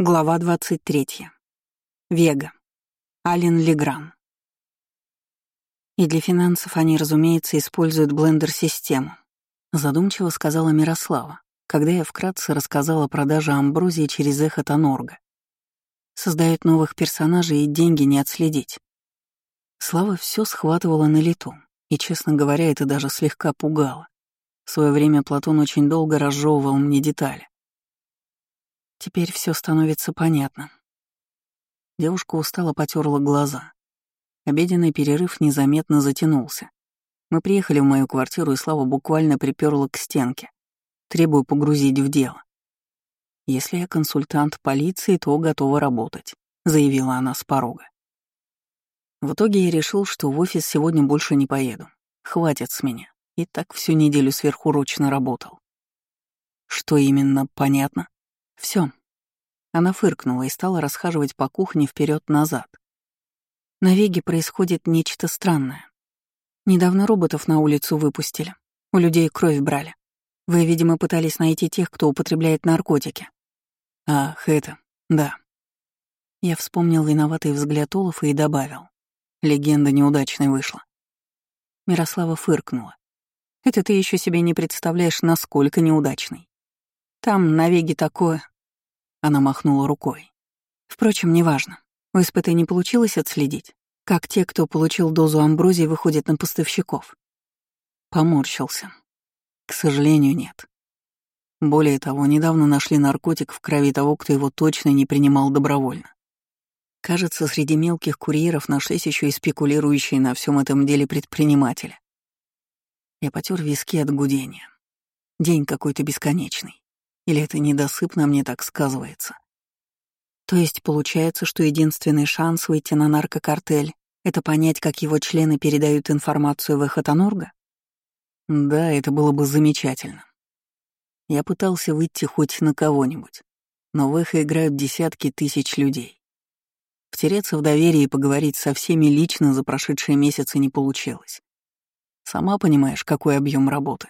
Глава 23. Вега. Ален Легран. И для финансов они, разумеется, используют блендер-систему, задумчиво сказала Мирослава, когда я вкратце рассказала о продаже амброзии через эхо Тонорга. Создают новых персонажей и деньги не отследить. Слава все схватывала на лету, и, честно говоря, это даже слегка пугало. В свое время Платон очень долго разжевывал мне детали Теперь все становится понятно. Девушка устало потерла глаза. Обеденный перерыв незаметно затянулся. Мы приехали в мою квартиру, и Слава буквально приперла к стенке, требуя погрузить в дело. «Если я консультант полиции, то готова работать», — заявила она с порога. В итоге я решил, что в офис сегодня больше не поеду. Хватит с меня. И так всю неделю сверхурочно работал. Что именно, понятно? Все. Она фыркнула и стала расхаживать по кухне вперед назад На Веге происходит нечто странное. Недавно роботов на улицу выпустили. У людей кровь брали. Вы, видимо, пытались найти тех, кто употребляет наркотики. Ах, это, да. Я вспомнил виноватый взгляд Олафа и добавил. Легенда неудачной вышла. Мирослава фыркнула. Это ты еще себе не представляешь, насколько неудачный. Там на Веге такое...» Она махнула рукой. «Впрочем, неважно. У СПТ не получилось отследить, как те, кто получил дозу амброзии, выходят на поставщиков». Поморщился. «К сожалению, нет. Более того, недавно нашли наркотик в крови того, кто его точно не принимал добровольно. Кажется, среди мелких курьеров нашлись еще и спекулирующие на всем этом деле предприниматели. Я потер виски от гудения. День какой-то бесконечный. Или это недосып на мне так сказывается? То есть получается, что единственный шанс выйти на наркокартель — это понять, как его члены передают информацию в Эхотонорга? Да, это было бы замечательно. Я пытался выйти хоть на кого-нибудь, но в Эхо играют десятки тысяч людей. Втереться в доверие и поговорить со всеми лично за прошедшие месяцы не получилось. Сама понимаешь, какой объем работы.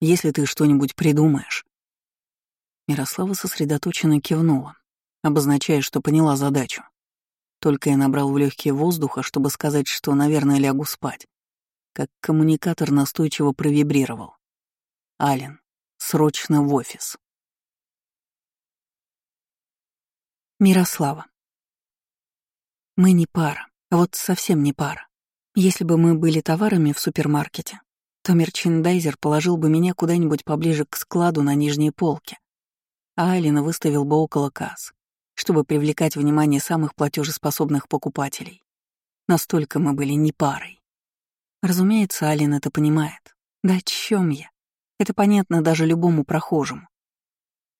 Если ты что-нибудь придумаешь, Мирослава сосредоточенно кивнула, обозначая, что поняла задачу. Только я набрал в легкие воздуха, чтобы сказать, что, наверное, лягу спать, как коммуникатор настойчиво провибрировал. «Ален, срочно в офис». Мирослава. Мы не пара, вот совсем не пара. Если бы мы были товарами в супермаркете, то мерчендайзер положил бы меня куда-нибудь поближе к складу на нижней полке, а Алина выставил бы около касс, чтобы привлекать внимание самых платежеспособных покупателей. Настолько мы были не парой. Разумеется, Алин это понимает. Да о чем я? Это понятно даже любому прохожему.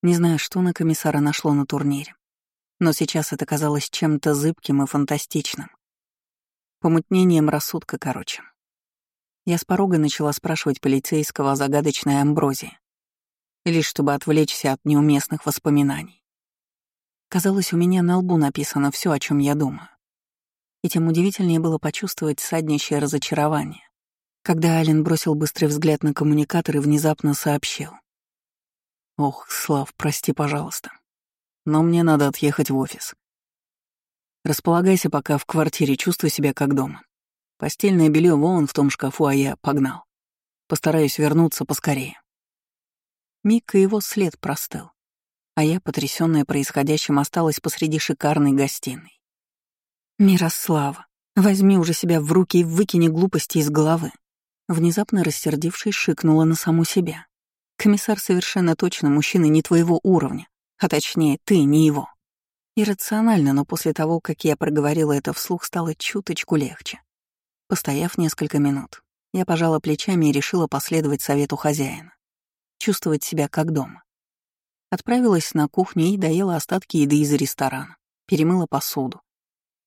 Не знаю, что на комиссара нашло на турнире, но сейчас это казалось чем-то зыбким и фантастичным. Помутнением рассудка, короче. Я с порога начала спрашивать полицейского о загадочной амброзии, лишь чтобы отвлечься от неуместных воспоминаний. Казалось, у меня на лбу написано все, о чем я думаю. И тем удивительнее было почувствовать саднищее разочарование, когда Ален бросил быстрый взгляд на коммуникатор и внезапно сообщил. «Ох, Слав, прости, пожалуйста, но мне надо отъехать в офис. Располагайся пока в квартире, чувствуй себя как дома. Постельное белье вон в том шкафу, а я погнал. Постараюсь вернуться поскорее. Миг и его след простыл, а я, потрясённая происходящим, осталась посреди шикарной гостиной. «Мирослава, возьми уже себя в руки и выкини глупости из головы», внезапно рассердившись, шикнула на саму себя. «Комиссар совершенно точно мужчина не твоего уровня, а точнее, ты не его». Иррационально, но после того, как я проговорила это вслух, стало чуточку легче. Постояв несколько минут, я пожала плечами и решила последовать совету хозяина чувствовать себя как дома. Отправилась на кухню и доела остатки еды из ресторана, перемыла посуду.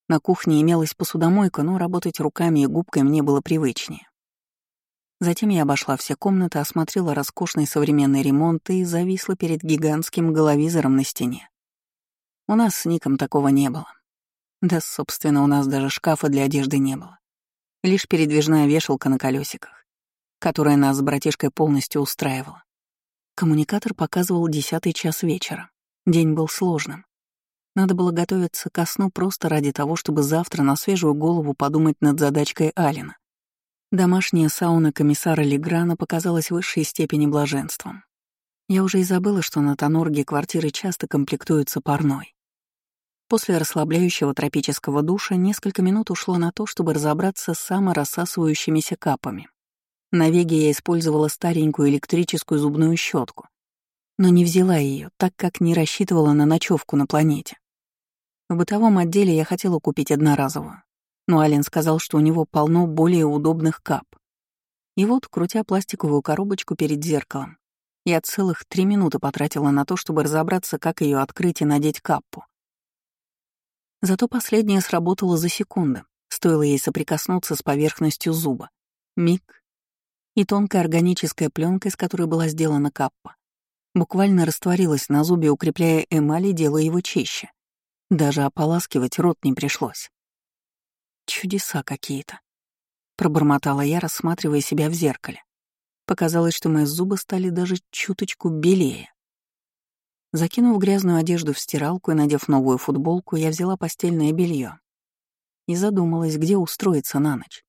На кухне имелась посудомойка, но работать руками и губкой мне было привычнее. Затем я обошла все комнаты, осмотрела роскошный современный ремонт и зависла перед гигантским головизором на стене. У нас с Ником такого не было. Да, собственно, у нас даже шкафа для одежды не было. Лишь передвижная вешалка на колесиках, которая нас с братишкой полностью устраивала. Коммуникатор показывал десятый час вечера. День был сложным. Надо было готовиться ко сну просто ради того, чтобы завтра на свежую голову подумать над задачкой Алина. Домашняя сауна комиссара Леграна показалась высшей степени блаженством. Я уже и забыла, что на Тонорге квартиры часто комплектуются парной. После расслабляющего тропического душа несколько минут ушло на то, чтобы разобраться с саморассасывающимися капами. На Веге я использовала старенькую электрическую зубную щетку, но не взяла ее, так как не рассчитывала на ночевку на планете. В бытовом отделе я хотела купить одноразовую, но Ален сказал, что у него полно более удобных кап. И вот, крутя пластиковую коробочку перед зеркалом, я целых три минуты потратила на то, чтобы разобраться, как ее открыть и надеть каппу. Зато последняя сработала за секунду, стоило ей соприкоснуться с поверхностью зуба. Миг, и тонкая органическая пленка, из которой была сделана каппа, буквально растворилась на зубе, укрепляя эмаль и делая его чище. Даже ополаскивать рот не пришлось. Чудеса какие-то. Пробормотала я, рассматривая себя в зеркале. Показалось, что мои зубы стали даже чуточку белее. Закинув грязную одежду в стиралку и надев новую футболку, я взяла постельное белье и задумалась, где устроиться на ночь.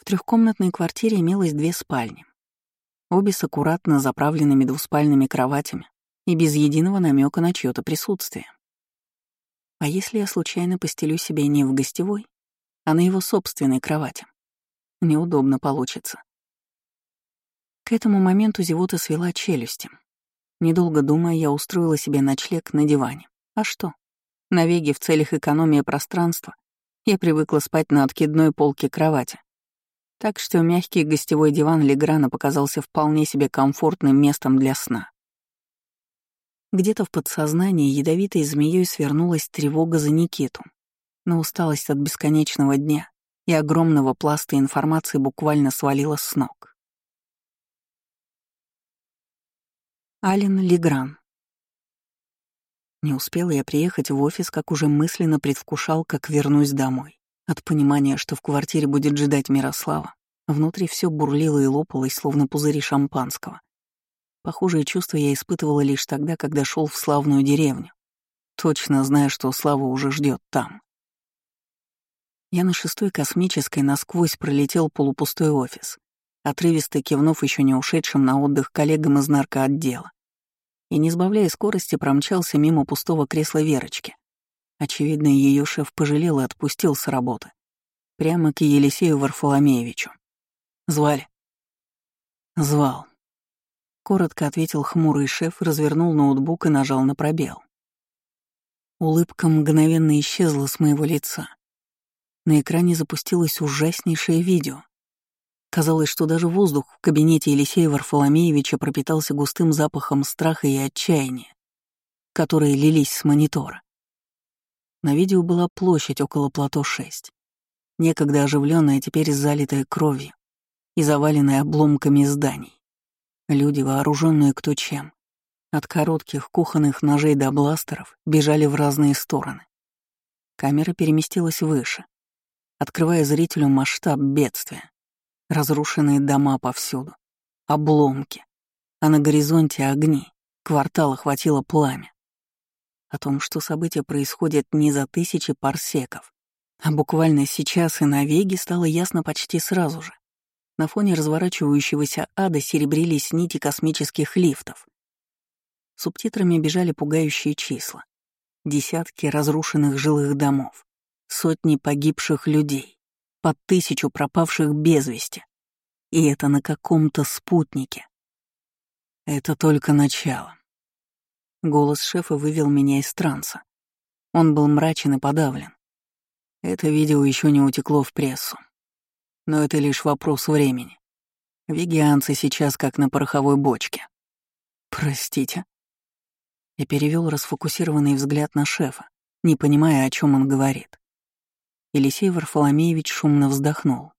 В трехкомнатной квартире имелось две спальни. Обе с аккуратно заправленными двуспальными кроватями и без единого намека на чье-то присутствие. А если я случайно постелю себе не в гостевой, а на его собственной кровати? Неудобно получится. К этому моменту зевота свела челюсти. Недолго думая, я устроила себе ночлег на диване. А что? На веге в целях экономии пространства я привыкла спать на откидной полке кровати. Так что мягкий гостевой диван Леграна показался вполне себе комфортным местом для сна. Где-то в подсознании ядовитой змеей свернулась тревога за Никиту, но усталость от бесконечного дня и огромного пласта информации буквально свалила с ног. Ален Легран Не успела я приехать в офис, как уже мысленно предвкушал, как вернусь домой. От понимания, что в квартире будет ждать Мирослава, внутри все бурлило и лопалось, словно пузыри шампанского. Похожие чувства я испытывала лишь тогда, когда шел в славную деревню, точно зная, что Слава уже ждет там. Я на шестой космической насквозь пролетел полупустой офис, отрывисто кивнув еще не ушедшим на отдых коллегам из наркоотдела, и, не сбавляя скорости, промчался мимо пустого кресла Верочки. Очевидно, ее шеф пожалел и отпустил с работы. Прямо к Елисею Варфоломеевичу. Звали? Звал. Коротко ответил хмурый шеф, развернул ноутбук и нажал на пробел. Улыбка мгновенно исчезла с моего лица. На экране запустилось ужаснейшее видео. Казалось, что даже воздух в кабинете Елисея Варфоломеевича пропитался густым запахом страха и отчаяния, которые лились с монитора. На видео была площадь около плато 6, некогда оживленная, теперь залитая кровью и заваленная обломками зданий. Люди, вооруженные кто чем, от коротких кухонных ножей до бластеров, бежали в разные стороны. Камера переместилась выше, открывая зрителю масштаб бедствия. Разрушенные дома повсюду, обломки, а на горизонте огни, квартал охватило пламя. О том, что события происходят не за тысячи парсеков, а буквально сейчас и на Веге стало ясно почти сразу же. На фоне разворачивающегося ада серебрились нити космических лифтов. Субтитрами бежали пугающие числа. Десятки разрушенных жилых домов, сотни погибших людей, под тысячу пропавших без вести. И это на каком-то спутнике. Это только начало. Голос шефа вывел меня из транса. Он был мрачен и подавлен. Это видео еще не утекло в прессу но это лишь вопрос времени. Вегианцы сейчас как на пороховой бочке. Простите. Я перевел расфокусированный взгляд на шефа, не понимая, о чем он говорит. Елисей Варфоломеевич шумно вздохнул.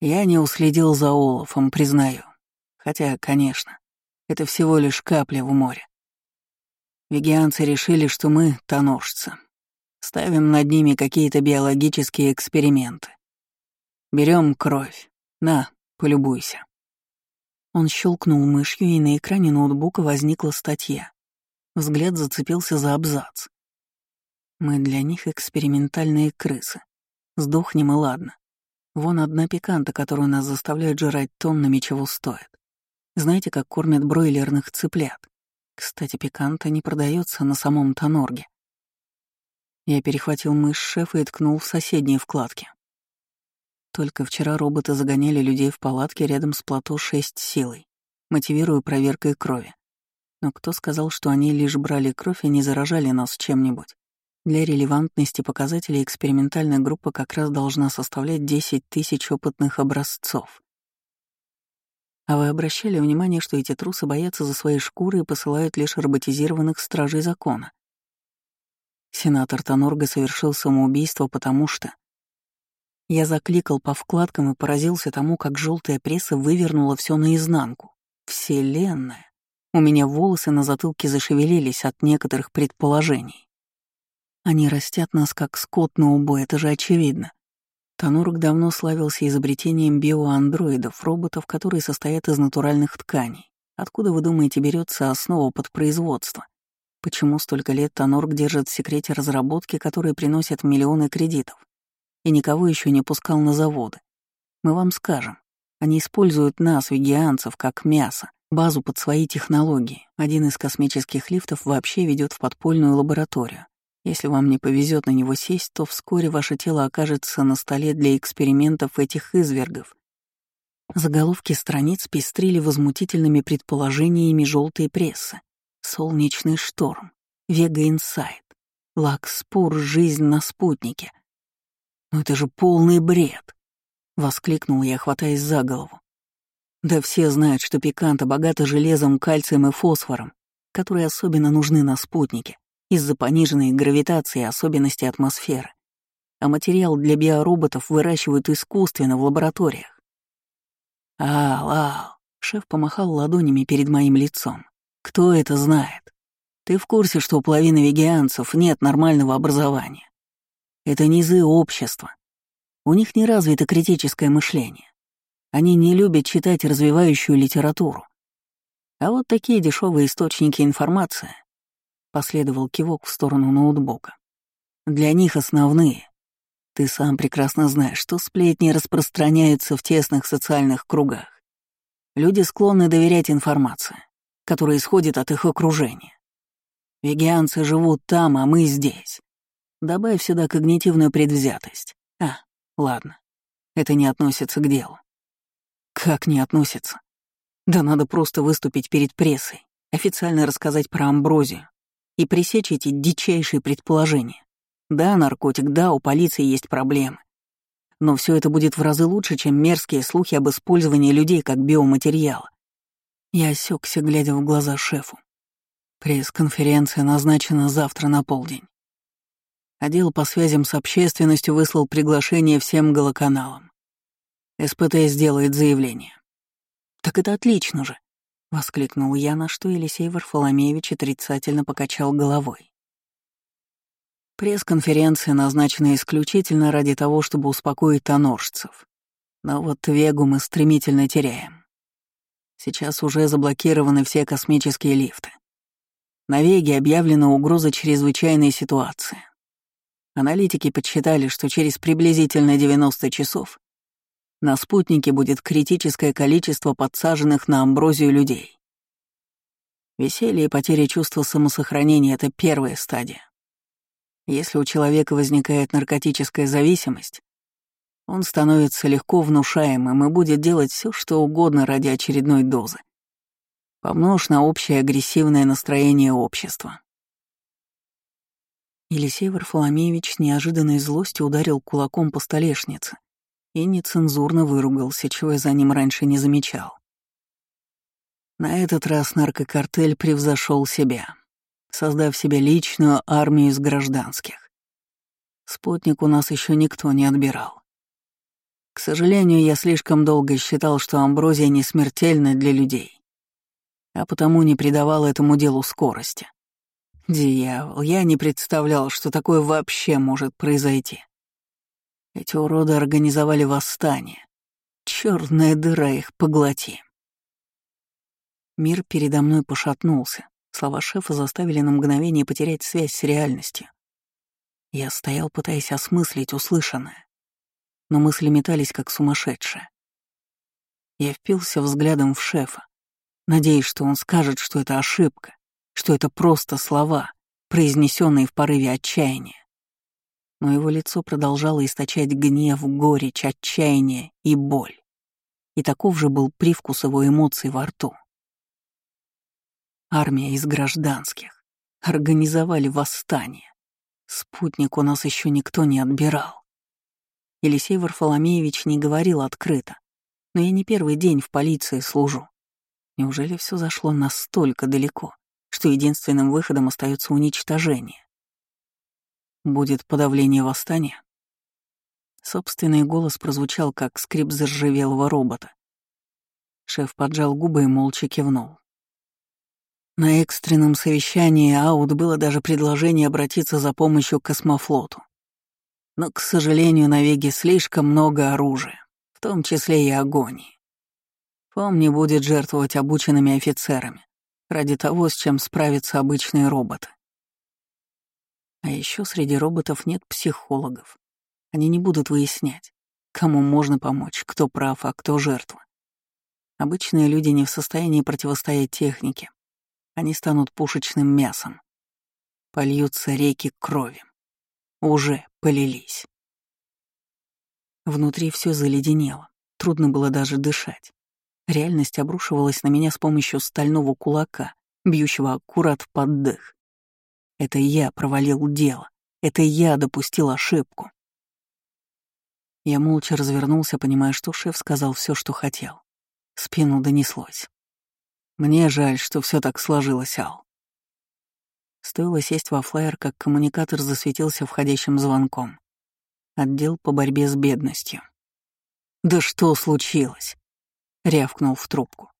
Я не уследил за Олафом, признаю. Хотя, конечно, это всего лишь капля в море. Вегианцы решили, что мы — тоножцы. Ставим над ними какие-то биологические эксперименты. Берем кровь. На, полюбуйся. Он щелкнул мышью, и на экране ноутбука возникла статья. Взгляд зацепился за абзац. Мы для них экспериментальные крысы. Сдохнем и ладно. Вон одна пиканта, которую нас заставляют жрать тоннами, чего стоит. Знаете, как кормят бройлерных цыплят? Кстати, пиканта не продается на самом Тонорге. Я перехватил мышь шефа и ткнул в соседние вкладки. Только вчера роботы загоняли людей в палатке рядом с плато 6 силой, мотивируя проверкой крови. Но кто сказал, что они лишь брали кровь и не заражали нас чем-нибудь? Для релевантности показателей экспериментальная группа как раз должна составлять 10 тысяч опытных образцов. А вы обращали внимание, что эти трусы боятся за свои шкуры и посылают лишь роботизированных стражей закона? Сенатор Тонорга совершил самоубийство, потому что... Я закликал по вкладкам и поразился тому, как желтая пресса вывернула все наизнанку. Вселенная. У меня волосы на затылке зашевелились от некоторых предположений. Они растят нас, как скот на убой, это же очевидно. Танурок давно славился изобретением биоандроидов, роботов, которые состоят из натуральных тканей. Откуда, вы думаете, берется основа под производство? Почему столько лет Танорг держит в секрете разработки, которые приносят миллионы кредитов? И никого еще не пускал на заводы. Мы вам скажем. Они используют нас, вегианцев, как мясо, базу под свои технологии. Один из космических лифтов вообще ведет в подпольную лабораторию. Если вам не повезет на него сесть, то вскоре ваше тело окажется на столе для экспериментов этих извергов. Заголовки страниц пестрили возмутительными предположениями желтой прессы. Солнечный шторм, Вега Инсайт, Лакспур «Жизнь на спутнике». «Ну это же полный бред!» — воскликнул я, хватаясь за голову. Да все знают, что пиканта богата железом, кальцием и фосфором, которые особенно нужны на спутнике из-за пониженной гравитации и особенностей атмосферы, а материал для биороботов выращивают искусственно в лабораториях. «Ал, Ал», — шеф помахал ладонями перед моим лицом. «Кто это знает? Ты в курсе, что у половины вегианцев нет нормального образования? Это низы общества. У них не развито критическое мышление. Они не любят читать развивающую литературу. А вот такие дешевые источники информации Последовал кивок в сторону ноутбука. Для них основные. Ты сам прекрасно знаешь, что сплетни распространяются в тесных социальных кругах. Люди склонны доверять информации, которая исходит от их окружения. Вегианцы живут там, а мы здесь. Добавь сюда когнитивную предвзятость. А, ладно, это не относится к делу. Как не относится? Да надо просто выступить перед прессой, официально рассказать про амброзию, и пресечь эти дичайшие предположения. Да, наркотик, да, у полиции есть проблемы. Но все это будет в разы лучше, чем мерзкие слухи об использовании людей как биоматериала. Я осекся, глядя в глаза шефу. Пресс-конференция назначена завтра на полдень. Отдел по связям с общественностью выслал приглашение всем голоканалам. СПТ сделает заявление. Так это отлично же. — воскликнул я, на что Елисей Варфоломеевич отрицательно покачал головой. Пресс-конференция назначена исключительно ради того, чтобы успокоить тоноржцев. Но вот Вегу мы стремительно теряем. Сейчас уже заблокированы все космические лифты. На Веге объявлена угроза чрезвычайной ситуации. Аналитики подсчитали, что через приблизительно 90 часов на спутнике будет критическое количество подсаженных на амброзию людей. Веселье и потеря чувства самосохранения — это первая стадия. Если у человека возникает наркотическая зависимость, он становится легко внушаемым и будет делать все, что угодно ради очередной дозы. Помножь на общее агрессивное настроение общества. Елисей Варфоломеевич с неожиданной злостью ударил кулаком по столешнице, и нецензурно выругался, чего я за ним раньше не замечал. На этот раз наркокартель превзошел себя, создав себе личную армию из гражданских. Спутник у нас еще никто не отбирал. К сожалению, я слишком долго считал, что амброзия не смертельна для людей, а потому не придавал этому делу скорости. Дьявол, я не представлял, что такое вообще может произойти. Эти уроды организовали восстание. Черная дыра их поглоти. Мир передо мной пошатнулся. Слова шефа заставили на мгновение потерять связь с реальностью. Я стоял, пытаясь осмыслить услышанное, но мысли метались как сумасшедшие. Я впился взглядом в шефа, надеясь, что он скажет, что это ошибка, что это просто слова, произнесенные в порыве отчаяния. Но его лицо продолжало источать гнев, горечь, отчаяние и боль. И таков же был привкус его эмоций во рту. Армия из гражданских. Организовали восстание. Спутник у нас еще никто не отбирал. Елисей Варфоломеевич не говорил открыто, но я не первый день в полиции служу. Неужели все зашло настолько далеко, что единственным выходом остается уничтожение? Будет подавление восстания? Собственный голос прозвучал, как скрип заржавелого робота. Шеф поджал губы и молча кивнул. На экстренном совещании АУД было даже предложение обратиться за помощью к космофлоту. Но, к сожалению, на Веге слишком много оружия, в том числе и агонии. Помни, будет жертвовать обученными офицерами ради того, с чем справятся обычные роботы. А еще среди роботов нет психологов. Они не будут выяснять, кому можно помочь, кто прав, а кто жертва. Обычные люди не в состоянии противостоять технике. Они станут пушечным мясом. Польются реки крови. Уже полились. Внутри все заледенело. Трудно было даже дышать. Реальность обрушивалась на меня с помощью стального кулака, бьющего аккурат под дых. Это я провалил дело. Это я допустил ошибку. Я молча развернулся, понимая, что шеф сказал все, что хотел. Спину донеслось. Мне жаль, что все так сложилось, Ал. Стоило сесть во флайер, как коммуникатор засветился входящим звонком. Отдел по борьбе с бедностью. «Да что случилось?» рявкнул в трубку.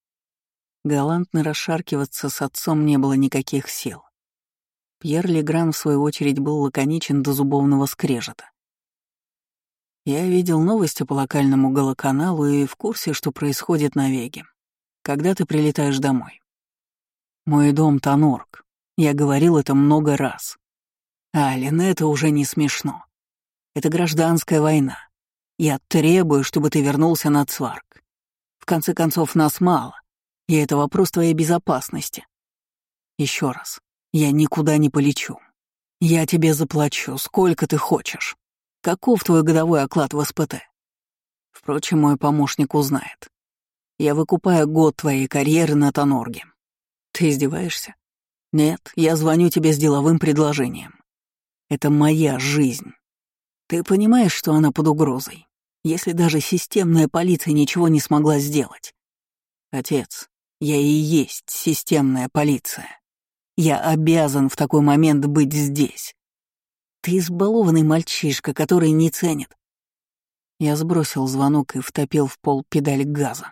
Галантно расшаркиваться с отцом не было никаких сил. Пьер Легран, в свою очередь, был лаконичен до зубовного скрежета. Я видел новости по локальному голоканалу и в курсе, что происходит на Веге. Когда ты прилетаешь домой? Мой дом Танорг. Я говорил это много раз. Ален, это уже не смешно. Это гражданская война. Я требую, чтобы ты вернулся на Цварк конце концов, нас мало, и это вопрос твоей безопасности. Еще раз, я никуда не полечу. Я тебе заплачу, сколько ты хочешь. Каков твой годовой оклад в СПТ? Впрочем, мой помощник узнает. Я выкупаю год твоей карьеры на Тонорге. Ты издеваешься? Нет, я звоню тебе с деловым предложением. Это моя жизнь. Ты понимаешь, что она под угрозой? если даже системная полиция ничего не смогла сделать. Отец, я и есть системная полиция. Я обязан в такой момент быть здесь. Ты избалованный мальчишка, который не ценит. Я сбросил звонок и втопил в пол педаль газа.